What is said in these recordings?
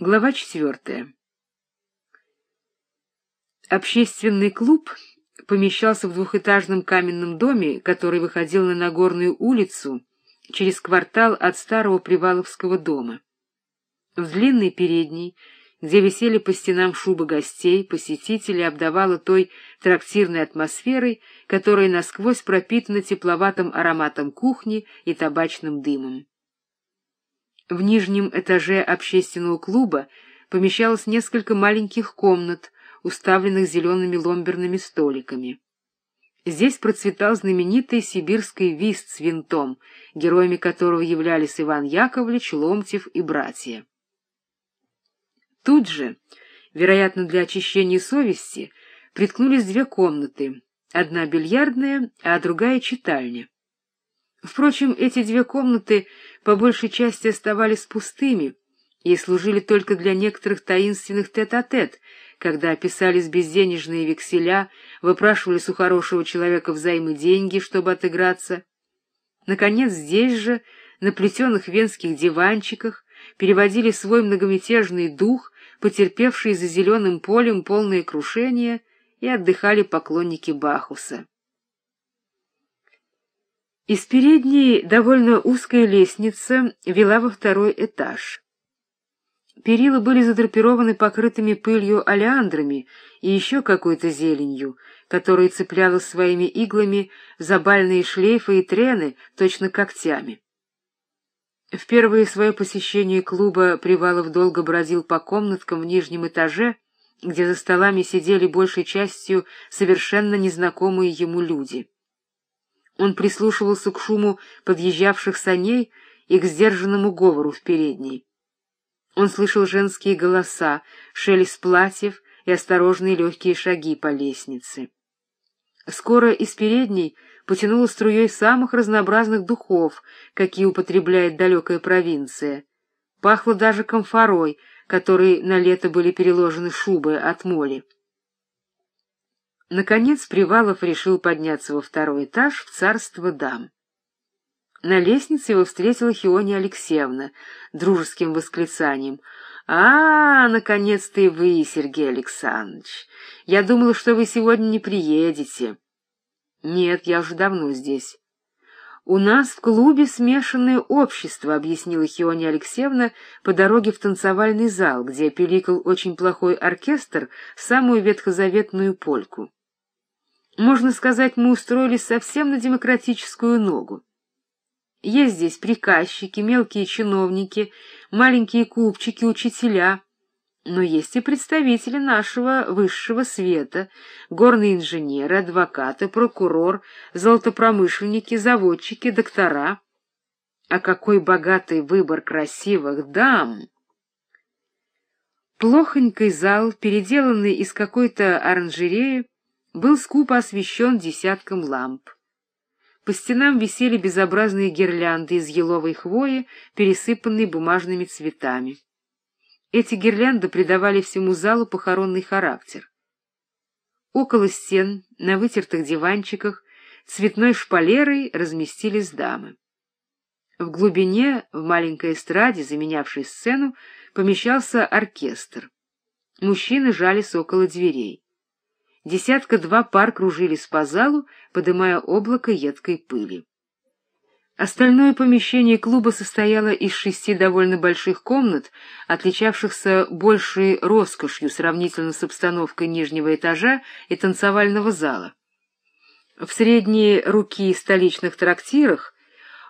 Глава четвертая. Общественный клуб помещался в двухэтажном каменном доме, который выходил на Нагорную улицу через квартал от старого Приваловского дома. В длинной передней, где висели по стенам шубы гостей, посетители обдавало той трактирной атмосферой, которая насквозь пропитана тепловатым ароматом кухни и табачным дымом. В нижнем этаже общественного клуба помещалось несколько маленьких комнат, уставленных зелеными ломберными столиками. Здесь процветал знаменитый сибирский вист с винтом, героями которого являлись Иван Яковлевич, Ломтев и братья. Тут же, вероятно, для очищения совести, приткнулись две комнаты, одна бильярдная, а другая читальня. Впрочем, эти две комнаты по большей части оставались пустыми и служили только для некоторых таинственных тет-а-тет, -тет, когда писались безденежные векселя, выпрашивались у хорошего человека взаймы деньги, чтобы отыграться. Наконец, здесь же, на плетеных венских диванчиках, переводили свой многомятежный дух, потерпевший за зеленым полем полное крушение, и отдыхали поклонники Бахуса. Из передней довольно узкая лестница вела во второй этаж. Перила были задрапированы покрытыми пылью олеандрами и еще какой-то зеленью, которая цепляла своими иглами за бальные шлейфы и трены, точно когтями. В первое свое посещение клуба Привалов долго бродил по комнаткам в нижнем этаже, где за столами сидели большей частью совершенно незнакомые ему люди. Он прислушивался к шуму подъезжавших саней и к сдержанному говору в передней. Он слышал женские голоса, шелест платьев и осторожные легкие шаги по лестнице. Скоро из передней потянуло струей самых разнообразных духов, какие употребляет далекая провинция. Пахло даже комфорой, которой на лето были переложены шубы от моли. Наконец Привалов решил подняться во второй этаж в царство дам. На лестнице его встретила Хиония Алексеевна дружеским восклицанием. «А, наконец-то и вы, Сергей Александрович! Я думала, что вы сегодня не приедете». «Нет, я уже давно здесь». «У нас в клубе смешанное общество», — объяснила Хиония Алексеевна по дороге в танцевальный зал, где пиликал очень плохой оркестр, самую ветхозаветную польку. Можно сказать, мы устроились совсем на демократическую ногу. Есть здесь приказчики, мелкие чиновники, маленькие купчики, учителя, но есть и представители нашего высшего света, горные инженеры, адвокаты, прокурор, золотопромышленники, заводчики, доктора. А какой богатый выбор красивых дам! Плохонький зал, переделанный из какой-то оранжереи, был скупо освещен десятком ламп. По стенам висели безобразные гирлянды из еловой хвои, пересыпанные бумажными цветами. Эти гирлянды придавали всему залу похоронный характер. Около стен, на вытертых диванчиках, цветной шпалерой разместились дамы. В глубине, в маленькой эстраде, заменявшей сцену, помещался оркестр. Мужчины жались около дверей. Десятка-два пар кружились по залу, подымая облако едкой пыли. Остальное помещение клуба состояло из шести довольно больших комнат, отличавшихся большей роскошью сравнительно с обстановкой нижнего этажа и танцевального зала. В средние руки столичных трактирах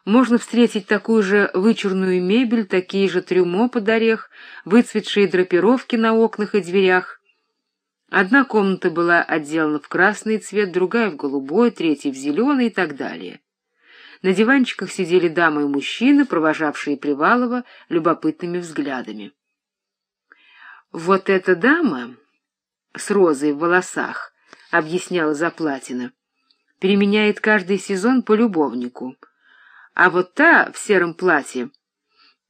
можно встретить такую же вычурную мебель, такие же трюмо под орех, выцветшие драпировки на окнах и дверях, Одна комната была отделана в красный цвет, другая в голубой, третья в зеленый и так далее. На диванчиках сидели дамы и мужчины, провожавшие Привалова любопытными взглядами. «Вот эта дама с розой в волосах», — объясняла Заплатина, — «переменяет каждый сезон по любовнику. А вот та в сером платье...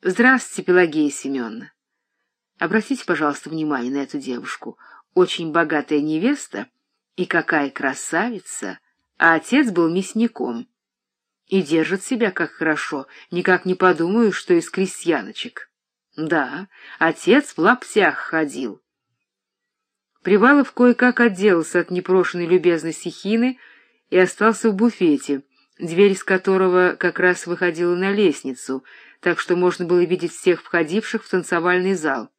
Здравствуйте, Пелагея Семеновна. Обратите, пожалуйста, внимание на эту девушку — очень богатая невеста и какая красавица, а отец был мясником. И держит себя как хорошо, никак не подумаю, что из крестьяночек. Да, отец в лаптях ходил. Привалов кое-как отделался от непрошенной любезности Хины и остался в буфете, дверь из которого как раз выходила на лестницу, так что можно было видеть всех входивших в танцевальный зал.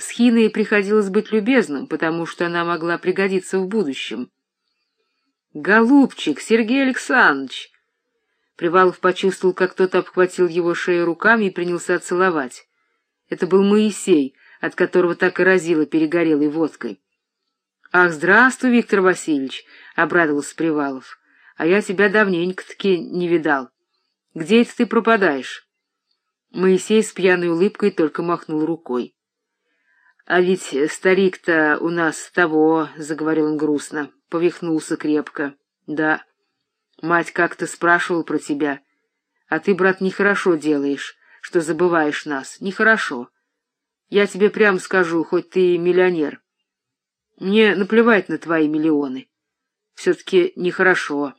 С Хиной приходилось быть любезным, потому что она могла пригодиться в будущем. «Голубчик, Сергей Александрович!» Привалов почувствовал, как кто-то обхватил его шею руками и принялся целовать. Это был Моисей, от которого так и разило перегорелой водкой. — Ах, здравствуй, Виктор Васильевич! — обрадовался Привалов. — А я тебя давненько-таки не видал. Где это ты пропадаешь? Моисей с пьяной улыбкой только махнул рукой. — А ведь старик-то у нас того, — заговорил он грустно, повихнулся крепко. — Да. Мать как-то спрашивал про тебя. А ты, брат, нехорошо делаешь, что забываешь нас. Нехорошо. Я тебе прямо скажу, хоть ты и миллионер. Мне наплевать на твои миллионы. Все-таки нехорошо.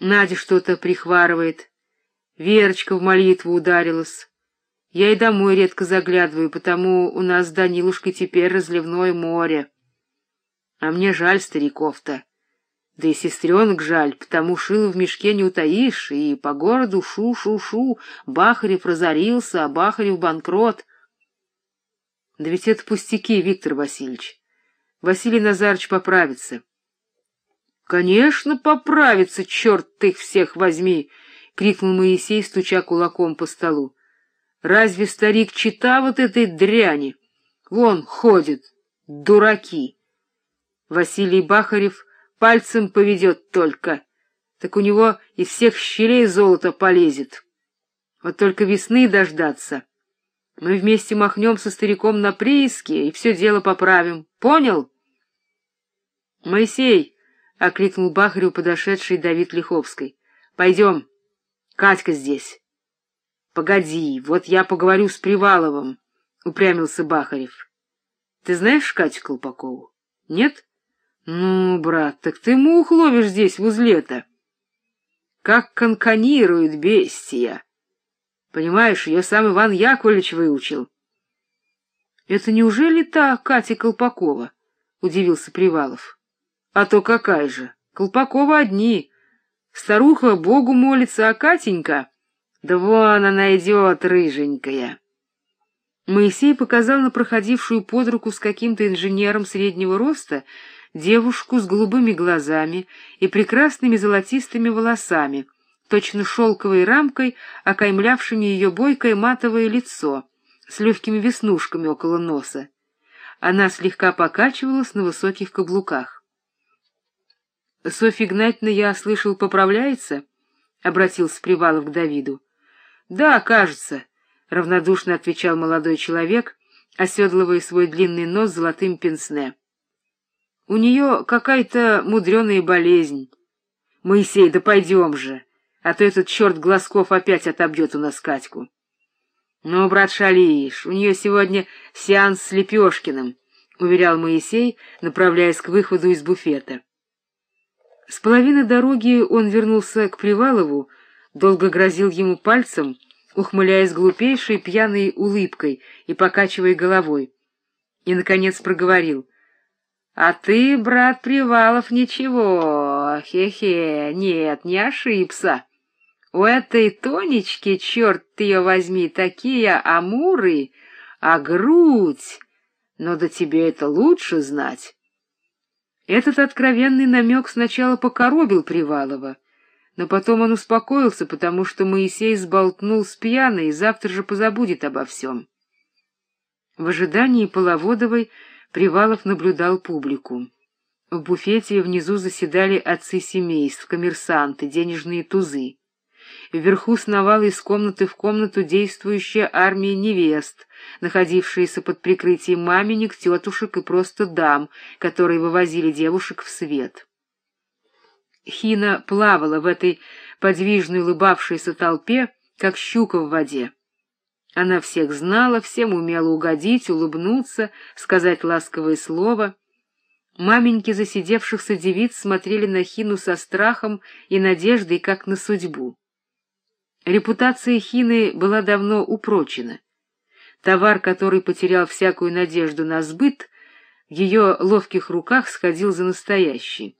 Надя что-то прихварывает. Верочка в молитву ударилась. Я и домой редко заглядываю, потому у нас с Данилушкой теперь разливное море. А мне жаль стариков-то. Да и сестренок жаль, потому шило в мешке не утаишь, и по городу шу-шу-шу, Бахарев разорился, а Бахарев банкрот. Да ведь это пустяки, Виктор Васильевич. Василий Назарович поправится. — Конечно, поправится, черт ты их всех возьми! — крикнул Моисей, стуча кулаком по столу. — Разве старик чита вот этой дряни? Вон ходит, дураки! Василий Бахарев пальцем поведет только, так у него из всех щелей золото полезет. Вот только весны дождаться. Мы вместе махнем со стариком на прииске и все дело поправим. Понял? — Моисей! — окликнул Бахарю подошедший Давид Лиховской. — Пойдем. Катька здесь. — Погоди, вот я поговорю с Приваловым, — упрямился Бахарев. — Ты знаешь Катю Колпакову? Нет? — ну, брат, так ты мух ловишь здесь в узле-то. Как конканирует бестия. Понимаешь, ее сам Иван Яковлевич выучил. — Это неужели та Катя Колпакова? — удивился Привалов. — А то какая же? Колпакова одни. Старуха Богу молится, а Катенька... Да вон она идет, рыженькая. Моисей показал на проходившую под руку с каким-то инженером среднего роста девушку с голубыми глазами и прекрасными золотистыми волосами, точно шелковой рамкой, окаймлявшими ее бойкое матовое лицо, с легкими веснушками около носа. Она слегка покачивалась на высоких каблуках. — Софья Игнатьевна, я слышал, поправляется? — обратился Привалов к Давиду. — Да, кажется, — равнодушно отвечал молодой человек, оседлывая свой длинный нос золотым пенсне. У нее какая-то мудреная болезнь. Моисей, да пойдем же, а то этот черт Глазков опять отобьет у нас Катьку. Ну, брат, шалишь, у нее сегодня сеанс с Лепешкиным, — уверял Моисей, направляясь к выходу из буфета. С половины дороги он вернулся к Привалову, долго грозил ему пальцем, ухмыляясь глупейшей пьяной улыбкой и покачивая головой, и, наконец, проговорил — а ты, брат Привалов, ничего, хе-хе, нет, не ошибся. У этой Тонечки, черт ее возьми, такие амуры, а грудь... Но до тебе это лучше знать. Этот откровенный намек сначала покоробил Привалова, но потом он успокоился, потому что Моисей сболтнул с пьяной и завтра же позабудет обо всем. В ожидании Половодовой Привалов наблюдал публику. В буфете внизу заседали отцы семейств, коммерсанты, денежные тузы. Вверху сновала из комнаты в комнату действующая армия невест, находившаяся под прикрытием маменек, тетушек и просто дам, которые вывозили девушек в свет. Хина плавала в этой подвижной улыбавшейся толпе, как щука в воде. Она всех знала, всем умела угодить, улыбнуться, сказать ласковое слово. Маменьки засидевшихся девиц смотрели на Хину со страхом и надеждой, как на судьбу. Репутация Хины была давно упрочена. Товар, который потерял всякую надежду на сбыт, в ее ловких руках сходил за настоящий.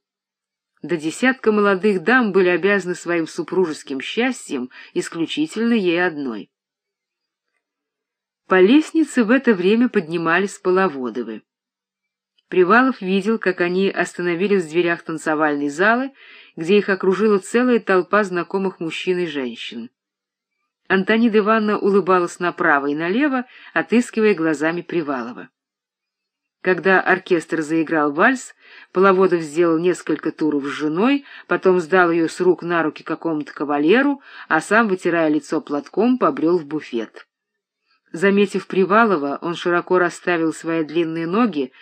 До десятка молодых дам были обязаны своим супружеским счастьем исключительно ей одной. По лестнице в это время поднимались Половодовы. Привалов видел, как они остановились в дверях танцевальной залы, где их окружила целая толпа знакомых мужчин и женщин. Антонида Ивановна улыбалась направо и налево, отыскивая глазами Привалова. Когда оркестр заиграл вальс, Половодов сделал несколько туров с женой, потом сдал ее с рук на руки какому-то кавалеру, а сам, вытирая лицо платком, побрел в буфет. Заметив Привалова, он широко расставил свои длинные ноги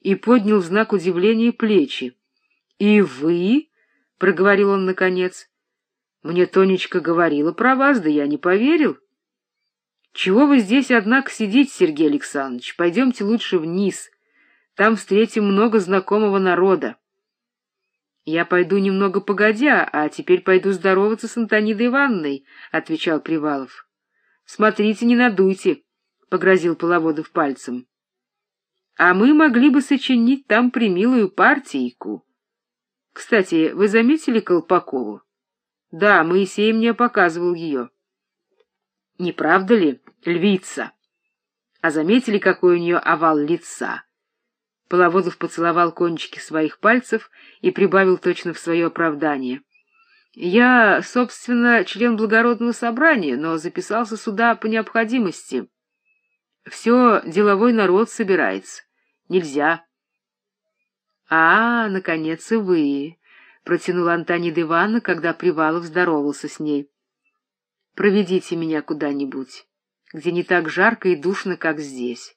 и поднял в знак удивления плечи. — И вы? — проговорил он наконец. — Мне Тонечка говорила про вас, да я не поверил. — Чего вы здесь, однако, сидите, Сергей Александрович? Пойдемте лучше вниз. Там встретим много знакомого народа. — Я пойду немного погодя, а теперь пойду здороваться с Антонидой Ивановной, — отвечал Привалов. Смотрите, не надуйте, — погрозил Половодов пальцем. А мы могли бы сочинить там примилую партийку. Кстати, вы заметили Колпакову? Да, Моисей мне показывал ее. Не правда ли, львица? А заметили, какой у нее овал лица? Половодов поцеловал кончики своих пальцев и прибавил точно в свое оправдание. Я, собственно, член благородного собрания, но записался сюда по необходимости. Все деловой народ собирается. Нельзя. — А, наконец и вы, — протянула Антонида Ивановна, когда Привалов здоровался с ней. — Проведите меня куда-нибудь, где не так жарко и душно, как здесь.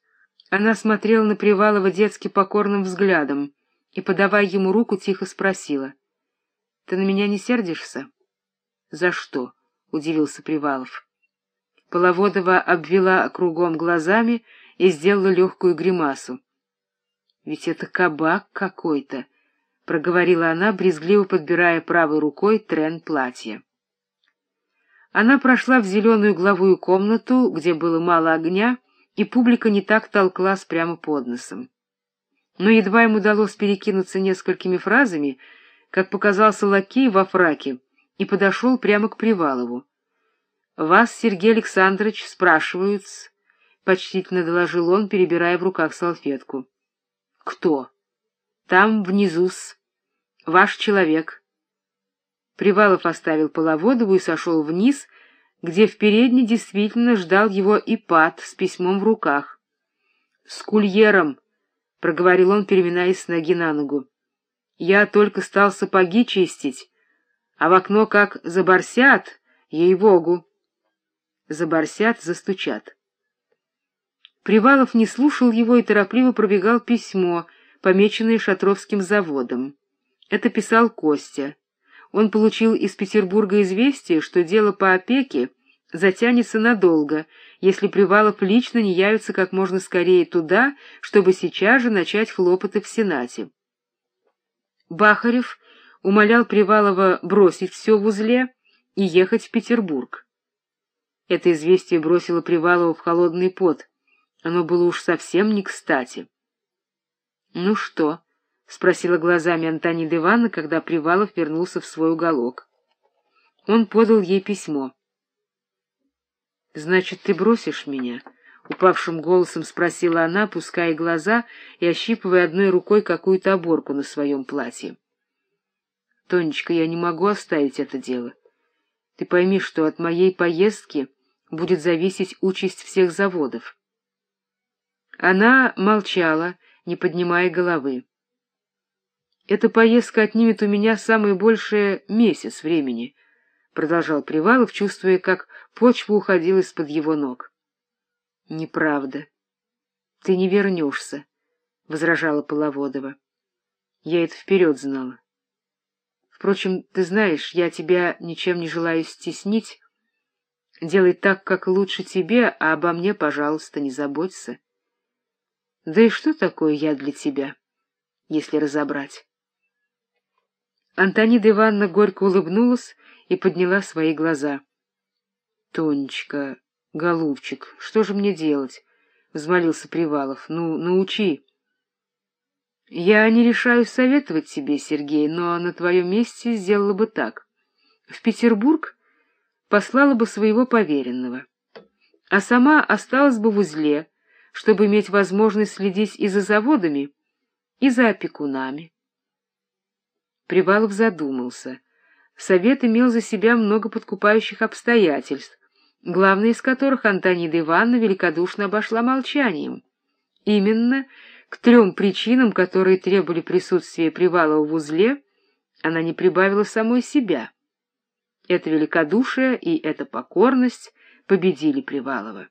Она смотрела на Привалова детски покорным взглядом и, подавая ему руку, тихо спросила — ты на меня не сердишься? — За что? — удивился Привалов. Половодова обвела кругом глазами и сделала легкую гримасу. — Ведь это кабак какой-то, — проговорила она, брезгливо подбирая правой рукой трен платья. Она прошла в зеленую угловую комнату, где было мало огня, и публика не так толклась прямо под носом. Но едва им удалось перекинуться несколькими фразами — как показался лакей во фраке и подошел прямо к Привалову. — Вас, Сергей Александрович, спрашивают — почтительно доложил он, перебирая в руках салфетку. — Кто? — Там, внизу-с. Ваш человек. Привалов оставил Половодову и сошел вниз, где в передней действительно ждал его Ипат с письмом в руках. — С кульером, — проговорил он, переминаясь с ноги на ногу. Я только стал сапоги чистить, а в окно как заборсят, ей-богу. Заборсят, застучат. Привалов не слушал его и торопливо пробегал письмо, помеченное Шатровским заводом. Это писал Костя. Он получил из Петербурга известие, что дело по опеке затянется надолго, если Привалов лично не явится как можно скорее туда, чтобы сейчас же начать хлопоты в Сенате. Бахарев умолял Привалова бросить все в узле и ехать в Петербург. Это известие бросило Привалова в холодный пот. Оно было уж совсем не кстати. — Ну что? — спросила глазами Антонида Ивановна, когда Привалов вернулся в свой уголок. Он подал ей письмо. — Значит, ты бросишь меня? — упавшим голосом спросила она, опуская глаза и ощипывая одной рукой какую-то оборку на своем платье. — Тонечка, я не могу оставить это дело. Ты пойми, что от моей поездки будет зависеть участь всех заводов. Она молчала, не поднимая головы. «Эта поездка отнимет у меня самое большее месяц времени», — продолжал Привалов, чувствуя, как почва уходила из-под его ног. Неправда. Ты не вернешься, — возражала Половодова. Я это вперед знала. Впрочем, ты знаешь, я тебя ничем не желаю стеснить. Делай так, как лучше тебе, а обо мне, пожалуйста, не заботься. Да и что такое я для тебя, если разобрать? Антонида Ивановна горько улыбнулась и подняла свои глаза. — Тонечка, голубчик, что же мне делать? — взмолился Привалов. — Ну, научи. — Я не решаюсь советовать тебе, Сергей, но на твоем месте сделала бы так. В Петербург послала бы своего поверенного, а сама осталась бы в узле, чтобы иметь возможность следить и за заводами, и за опекунами. Привалов задумался. Совет имел за себя много подкупающих обстоятельств, главное из которых Антонида Ивановна великодушно обошла молчанием. Именно к трем причинам, которые требовали присутствия Привалова в узле, она не прибавила самой себя. Это великодушие и эта покорность победили Привалова.